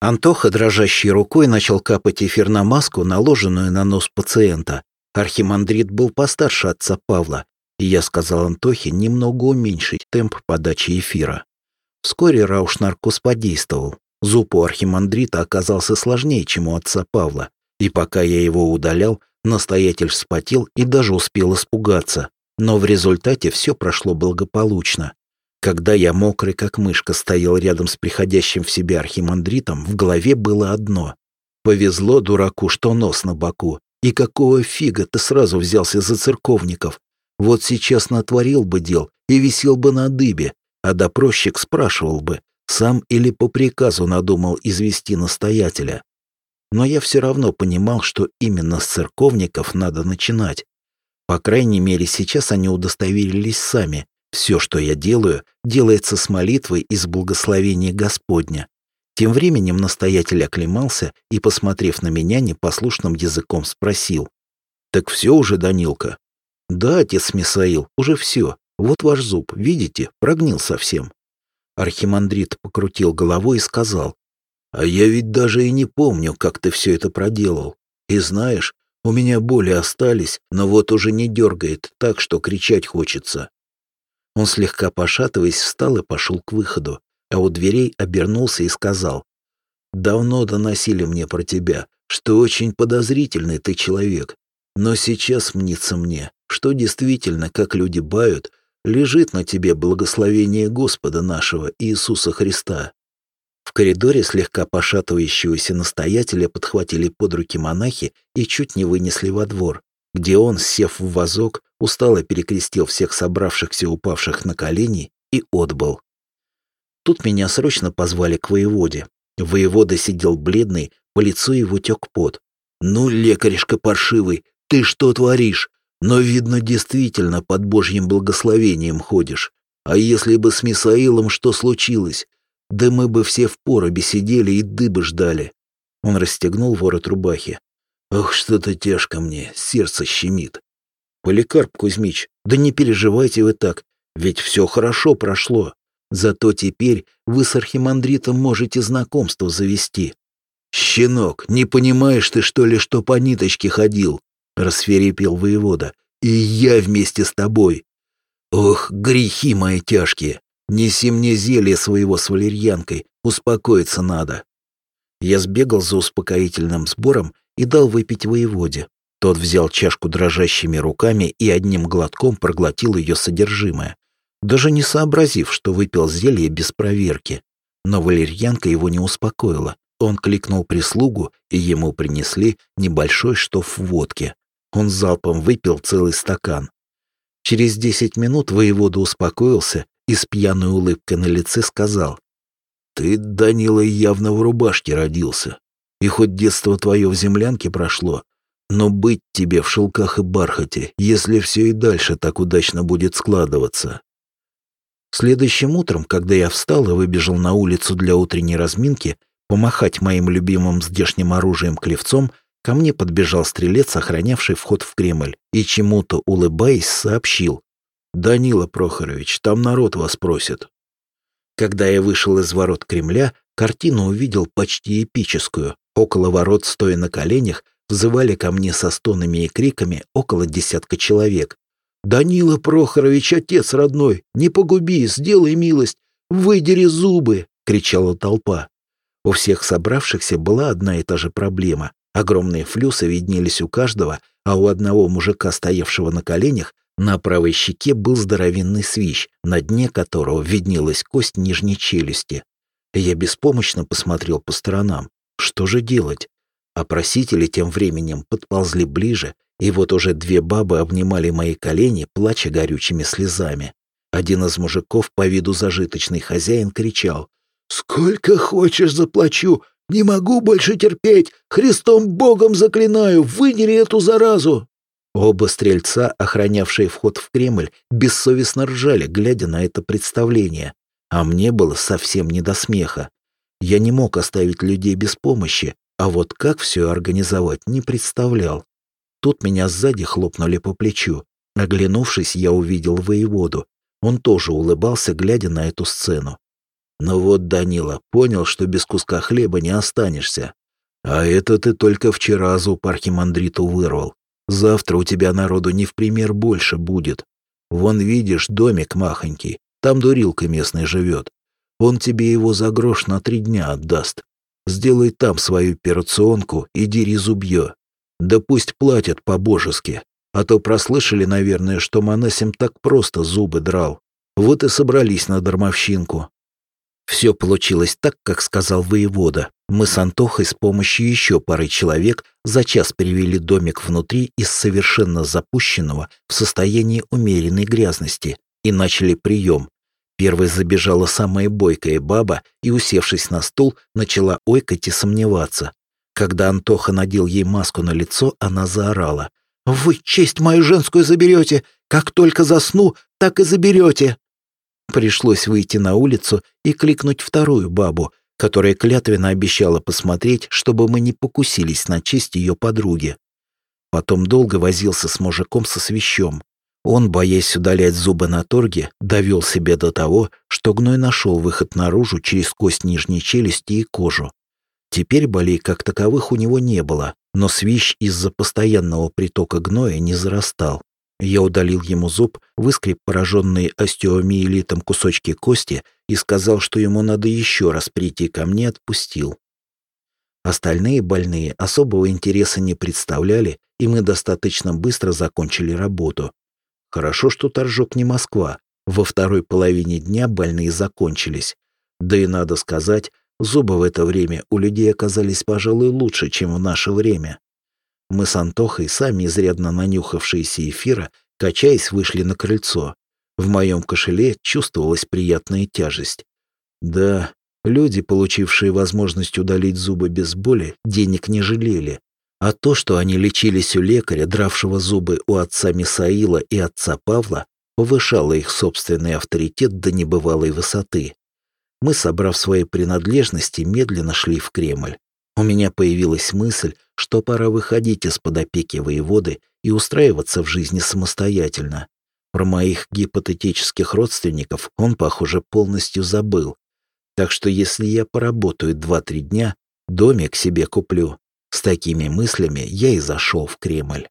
Антоха дрожащей рукой начал капать эфир на маску, наложенную на нос пациента. Архимандрит был постарше отца Павла, и я сказал Антохе немного уменьшить темп подачи эфира. Вскоре Рауш-наркоз подействовал. Зуб у архимандрита оказался сложнее, чем у отца Павла, и пока я его удалял, настоятель вспотел и даже успел испугаться. Но в результате все прошло благополучно. Когда я мокрый, как мышка, стоял рядом с приходящим в себя архимандритом, в голове было одно. Повезло дураку, что нос на боку. И какого фига ты сразу взялся за церковников? Вот сейчас натворил бы дел и висел бы на дыбе, а допросчик спрашивал бы, сам или по приказу надумал извести настоятеля. Но я все равно понимал, что именно с церковников надо начинать. По крайней мере, сейчас они удостоверились сами, все, что я делаю, делается с молитвой с благословения Господня. Тем временем настоятель оклемался и, посмотрев на меня, непослушным языком спросил. «Так все уже, Данилка?» «Да, отец Мисаил, уже все. Вот ваш зуб, видите, прогнил совсем». Архимандрит покрутил головой и сказал. «А я ведь даже и не помню, как ты все это проделал. И знаешь, у меня боли остались, но вот уже не дергает так, что кричать хочется. Он слегка пошатываясь встал и пошел к выходу, а у дверей обернулся и сказал, «Давно доносили мне про тебя, что очень подозрительный ты человек, но сейчас мнится мне, что действительно, как люди бают, лежит на тебе благословение Господа нашего Иисуса Христа». В коридоре слегка пошатывающегося настоятеля подхватили под руки монахи и чуть не вынесли во двор, где он, сев в вазок, устало перекрестил всех собравшихся упавших на колени и отбыл. Тут меня срочно позвали к воеводе. Воевода сидел бледный, по лицу его тек пот. «Ну, лекаришка паршивый, ты что творишь? Но, видно, действительно под божьим благословением ходишь. А если бы с Мисаилом что случилось? Да мы бы все в поробе сидели и дыбы ждали». Он расстегнул ворот рубахи. «Ох, что-то тяжко мне, сердце щемит. Поликарп Кузьмич, да не переживайте вы так, ведь все хорошо прошло. Зато теперь вы с архимандритом можете знакомство завести. «Щенок, не понимаешь ты, что ли, что по ниточке ходил?» — расферепел воевода. «И я вместе с тобой. Ох, грехи мои тяжкие! Неси мне зелье своего с валерьянкой, успокоиться надо». Я сбегал за успокоительным сбором и дал выпить воеводе. Тот взял чашку дрожащими руками и одним глотком проглотил ее содержимое, даже не сообразив, что выпил зелье без проверки. Но валерьянка его не успокоила. Он кликнул прислугу, и ему принесли небольшой штоф водки. Он залпом выпил целый стакан. Через десять минут воевода успокоился и с пьяной улыбкой на лице сказал. «Ты, Данила, явно в рубашке родился. И хоть детство твое в землянке прошло, но быть тебе в шелках и бархате, если все и дальше так удачно будет складываться. Следующим утром, когда я встал и выбежал на улицу для утренней разминки, помахать моим любимым здешним оружием клевцом, ко мне подбежал стрелец, охранявший вход в Кремль, и чему-то, улыбаясь, сообщил. «Данила Прохорович, там народ вас просит». Когда я вышел из ворот Кремля, картину увидел почти эпическую. Около ворот, стоя на коленях, взывали ко мне со стонами и криками около десятка человек. «Данила Прохорович, отец родной, не погуби, сделай милость, выдери зубы!» — кричала толпа. У всех собравшихся была одна и та же проблема. Огромные флюсы виднелись у каждого, а у одного мужика, стоявшего на коленях, на правой щеке был здоровенный свищ, на дне которого виднелась кость нижней челюсти. Я беспомощно посмотрел по сторонам. Что же делать? А просители тем временем подползли ближе, и вот уже две бабы обнимали мои колени, плача горючими слезами. Один из мужиков по виду зажиточный хозяин кричал «Сколько хочешь заплачу! Не могу больше терпеть! Христом Богом заклинаю! Выдери эту заразу!» Оба стрельца, охранявшие вход в Кремль, бессовестно ржали, глядя на это представление. А мне было совсем не до смеха. Я не мог оставить людей без помощи, а вот как все организовать, не представлял. Тут меня сзади хлопнули по плечу. Оглянувшись, я увидел воеводу. Он тоже улыбался, глядя на эту сцену. Ну вот, Данила, понял, что без куска хлеба не останешься. А это ты только вчера зуб архимандриту вырвал. Завтра у тебя народу не в пример больше будет. Вон, видишь, домик махонький, там дурилка местный живет. Он тебе его за грош на три дня отдаст. Сделай там свою операционку и дери зубье. Да пусть платят по-божески. А то прослышали, наверное, что Манасим так просто зубы драл. Вот и собрались на дармовщинку. Все получилось так, как сказал воевода. Мы с Антохой с помощью еще пары человек за час перевели домик внутри из совершенно запущенного в состояние умеренной грязности и начали прием. Первой забежала самая бойкая баба и, усевшись на стул, начала ойкать и сомневаться. Когда Антоха надел ей маску на лицо, она заорала. «Вы честь мою женскую заберете! Как только засну, так и заберете!» Пришлось выйти на улицу и кликнуть вторую бабу, которая клятвенно обещала посмотреть, чтобы мы не покусились на честь ее подруги. Потом долго возился с мужиком со свящом. Он, боясь удалять зубы на торге, довел себя до того, что гной нашел выход наружу через кость нижней челюсти и кожу. Теперь болей как таковых у него не было, но свищ из-за постоянного притока гноя не зарастал. Я удалил ему зуб, выскреб пораженные остеомиелитом кусочки кости и сказал, что ему надо еще раз прийти ко мне, отпустил. Остальные больные особого интереса не представляли, и мы достаточно быстро закончили работу. Хорошо, что Торжок не Москва. Во второй половине дня больные закончились. Да и надо сказать, зубы в это время у людей оказались, пожалуй, лучше, чем в наше время. Мы с Антохой, сами изрядно нанюхавшиеся эфира, качаясь, вышли на крыльцо. В моем кошеле чувствовалась приятная тяжесть. Да, люди, получившие возможность удалить зубы без боли, денег не жалели. А то, что они лечились у лекаря, дравшего зубы у отца Мисаила и отца Павла, повышало их собственный авторитет до небывалой высоты. Мы, собрав свои принадлежности, медленно шли в Кремль. У меня появилась мысль, что пора выходить из-под опеки воеводы и устраиваться в жизни самостоятельно. Про моих гипотетических родственников он, похоже, полностью забыл. Так что если я поработаю два-три дня, домик себе куплю. С такими мыслями я и зашел в Кремль.